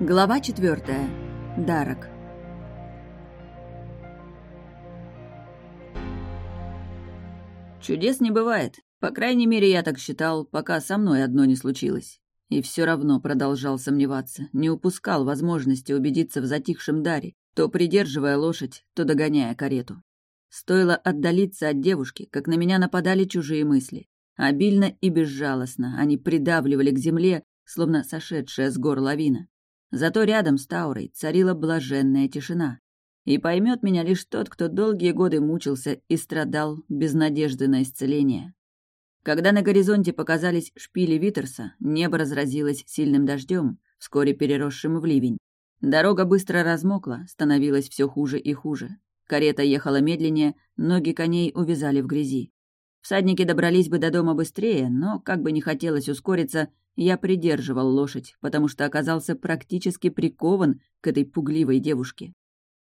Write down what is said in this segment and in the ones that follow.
Глава четвертая. Дарок. Чудес не бывает. По крайней мере, я так считал, пока со мной одно не случилось. И все равно продолжал сомневаться, не упускал возможности убедиться в затихшем даре, то придерживая лошадь, то догоняя карету. Стоило отдалиться от девушки, как на меня нападали чужие мысли. Обильно и безжалостно они придавливали к земле, словно сошедшая с гор лавина. Зато рядом с Таурой царила блаженная тишина. И поймет меня лишь тот, кто долгие годы мучился и страдал без надежды на исцеление. Когда на горизонте показались шпили Витерса, небо разразилось сильным дождем, вскоре переросшим в ливень. Дорога быстро размокла, становилось все хуже и хуже. Карета ехала медленнее, ноги коней увязали в грязи. Всадники добрались бы до дома быстрее, но, как бы не хотелось ускориться, я придерживал лошадь, потому что оказался практически прикован к этой пугливой девушке.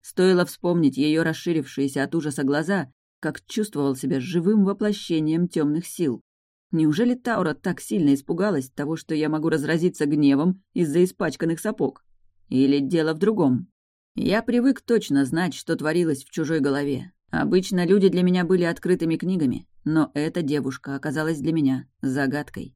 Стоило вспомнить ее расширившиеся от ужаса глаза, как чувствовал себя живым воплощением темных сил. Неужели Таура так сильно испугалась того, что я могу разразиться гневом из-за испачканных сапог? Или дело в другом? Я привык точно знать, что творилось в чужой голове. Обычно люди для меня были открытыми книгами, но эта девушка оказалась для меня загадкой.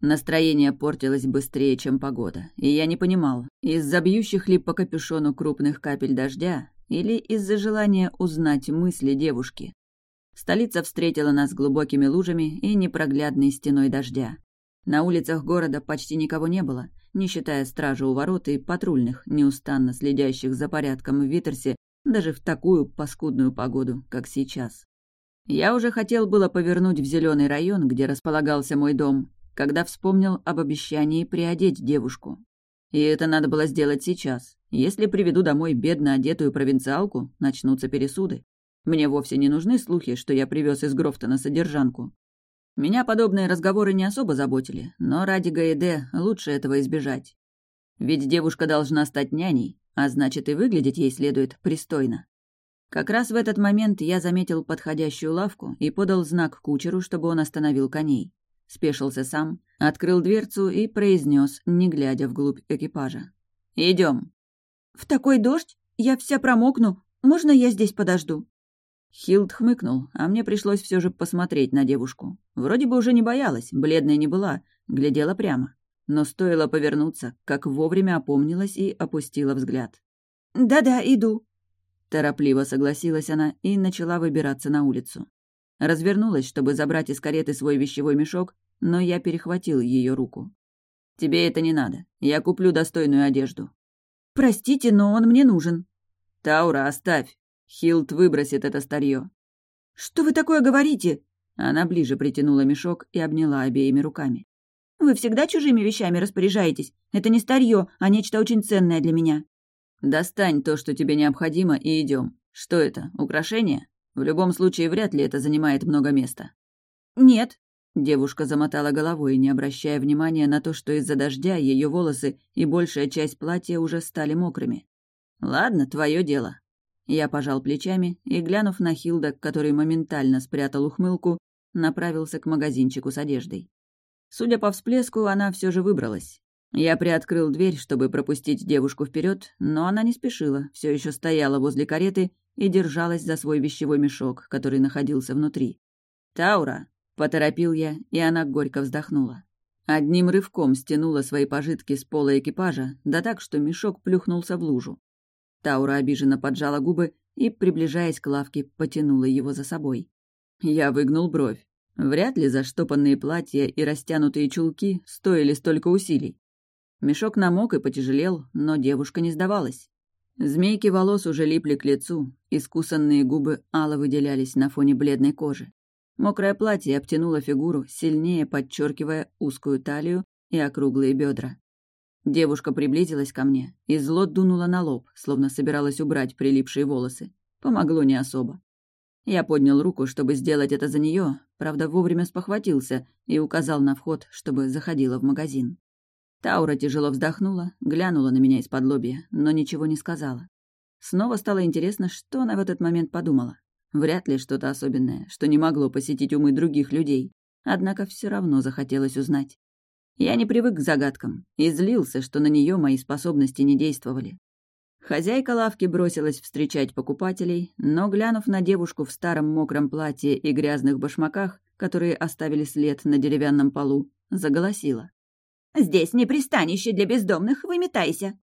Настроение портилось быстрее, чем погода, и я не понимал, из-за бьющих ли по капюшону крупных капель дождя или из-за желания узнать мысли девушки. Столица встретила нас глубокими лужами и непроглядной стеной дождя. На улицах города почти никого не было, не считая стражи у ворот и патрульных, неустанно следящих за порядком в Витерсе даже в такую паскудную погоду, как сейчас. Я уже хотел было повернуть в зеленый район, где располагался мой дом, когда вспомнил об обещании приодеть девушку. И это надо было сделать сейчас. Если приведу домой бедно одетую провинциалку, начнутся пересуды. Мне вовсе не нужны слухи, что я привез из Грофтона содержанку. Меня подобные разговоры не особо заботили, но ради Гаэде лучше этого избежать. Ведь девушка должна стать няней, а значит и выглядеть ей следует пристойно. Как раз в этот момент я заметил подходящую лавку и подал знак кучеру, чтобы он остановил коней. Спешился сам, открыл дверцу и произнес, не глядя вглубь экипажа. Идем. «В такой дождь? Я вся промокну. Можно я здесь подожду?» Хилд хмыкнул, а мне пришлось все же посмотреть на девушку. Вроде бы уже не боялась, бледная не была, глядела прямо. Но стоило повернуться, как вовремя опомнилась и опустила взгляд. «Да-да, иду», — торопливо согласилась она и начала выбираться на улицу. Развернулась, чтобы забрать из кареты свой вещевой мешок, но я перехватил ее руку. «Тебе это не надо. Я куплю достойную одежду». «Простите, но он мне нужен». «Таура, оставь. Хилт выбросит это старье». «Что вы такое говорите?» Она ближе притянула мешок и обняла обеими руками. «Вы всегда чужими вещами распоряжаетесь? Это не старье, а нечто очень ценное для меня». «Достань то, что тебе необходимо, и идем. Что это, украшение?» В любом случае, вряд ли это занимает много места. «Нет», — девушка замотала головой, не обращая внимания на то, что из-за дождя ее волосы и большая часть платья уже стали мокрыми. «Ладно, твое дело». Я пожал плечами и, глянув на Хилда, который моментально спрятал ухмылку, направился к магазинчику с одеждой. Судя по всплеску, она все же выбралась. Я приоткрыл дверь, чтобы пропустить девушку вперед, но она не спешила, все еще стояла возле кареты и держалась за свой вещевой мешок, который находился внутри. «Таура!» — поторопил я, и она горько вздохнула. Одним рывком стянула свои пожитки с пола экипажа, да так, что мешок плюхнулся в лужу. Таура обиженно поджала губы и, приближаясь к лавке, потянула его за собой. Я выгнул бровь. Вряд ли заштопанные платья и растянутые чулки стоили столько усилий. Мешок намок и потяжелел, но девушка не сдавалась. Змейки волос уже липли к лицу, искусанные губы ало выделялись на фоне бледной кожи. Мокрое платье обтянуло фигуру, сильнее подчеркивая узкую талию и округлые бедра. Девушка приблизилась ко мне и зло дунула на лоб, словно собиралась убрать прилипшие волосы. Помогло не особо. Я поднял руку, чтобы сделать это за нее, правда, вовремя спохватился и указал на вход, чтобы заходила в магазин. Таура тяжело вздохнула, глянула на меня из-под лобья, но ничего не сказала. Снова стало интересно, что она в этот момент подумала. Вряд ли что-то особенное, что не могло посетить умы других людей. Однако все равно захотелось узнать. Я не привык к загадкам и злился, что на нее мои способности не действовали. Хозяйка лавки бросилась встречать покупателей, но, глянув на девушку в старом мокром платье и грязных башмаках, которые оставили след на деревянном полу, заголосила. «Здесь не пристанище для бездомных, выметайся!»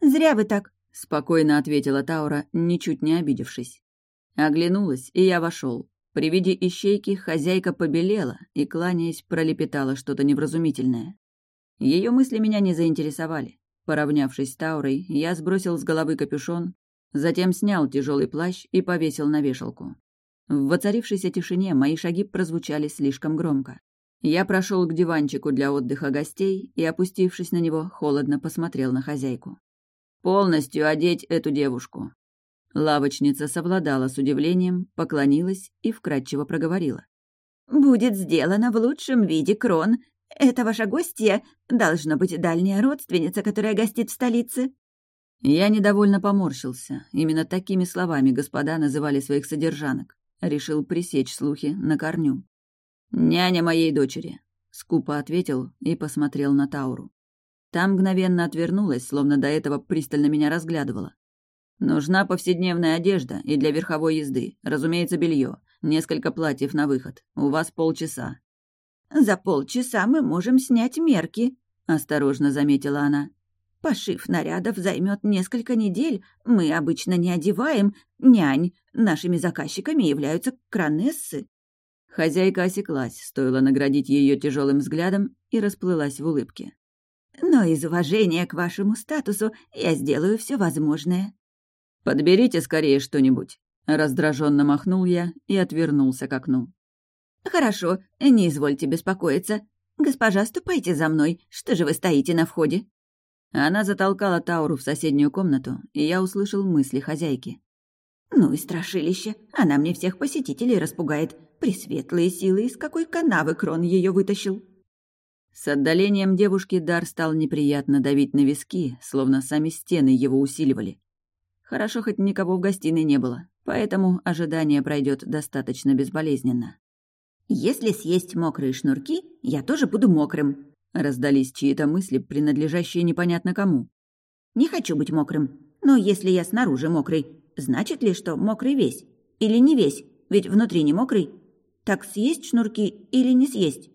«Зря вы так», — спокойно ответила Таура, ничуть не обидевшись. Оглянулась, и я вошел. При виде ищейки хозяйка побелела и, кланяясь, пролепетала что-то невразумительное. Ее мысли меня не заинтересовали. Поравнявшись с Таурой, я сбросил с головы капюшон, затем снял тяжелый плащ и повесил на вешалку. В воцарившейся тишине мои шаги прозвучали слишком громко. Я прошел к диванчику для отдыха гостей и, опустившись на него, холодно посмотрел на хозяйку. «Полностью одеть эту девушку». Лавочница совладала с удивлением, поклонилась и вкратчиво проговорила. «Будет сделано в лучшем виде, Крон. Это ваша гостья, должно быть, дальняя родственница, которая гостит в столице». Я недовольно поморщился. Именно такими словами господа называли своих содержанок. Решил пресечь слухи на корню. «Няня моей дочери», — скупо ответил и посмотрел на Тауру. Там мгновенно отвернулась, словно до этого пристально меня разглядывала. «Нужна повседневная одежда и для верховой езды, разумеется, белье, несколько платьев на выход. У вас полчаса. «За полчаса мы можем снять мерки», — осторожно заметила она. «Пошив нарядов займет несколько недель. Мы обычно не одеваем нянь. Нашими заказчиками являются кронессы». Хозяйка осеклась, стоило наградить ее тяжелым взглядом и расплылась в улыбке. «Но из уважения к вашему статусу я сделаю все возможное». «Подберите скорее что-нибудь», — раздраженно махнул я и отвернулся к окну. «Хорошо, не извольте беспокоиться. Госпожа, ступайте за мной. Что же вы стоите на входе?» Она затолкала Тауру в соседнюю комнату, и я услышал мысли хозяйки. «Ну и страшилище. Она мне всех посетителей распугает. Пресветлые силы, из какой канавы Крон ее вытащил?» С отдалением девушки дар стал неприятно давить на виски, словно сами стены его усиливали. Хорошо, хоть никого в гостиной не было, поэтому ожидание пройдет достаточно безболезненно. «Если съесть мокрые шнурки, я тоже буду мокрым», — раздались чьи-то мысли, принадлежащие непонятно кому. «Не хочу быть мокрым. Но если я снаружи мокрый, значит ли, что мокрый весь? Или не весь? Ведь внутри не мокрый. Так съесть шнурки или не съесть?»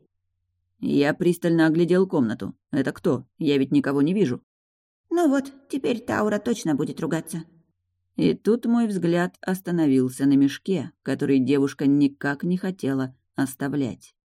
Я пристально оглядел комнату. «Это кто? Я ведь никого не вижу». «Ну вот, теперь Таура точно будет ругаться». И тут мой взгляд остановился на мешке, который девушка никак не хотела оставлять.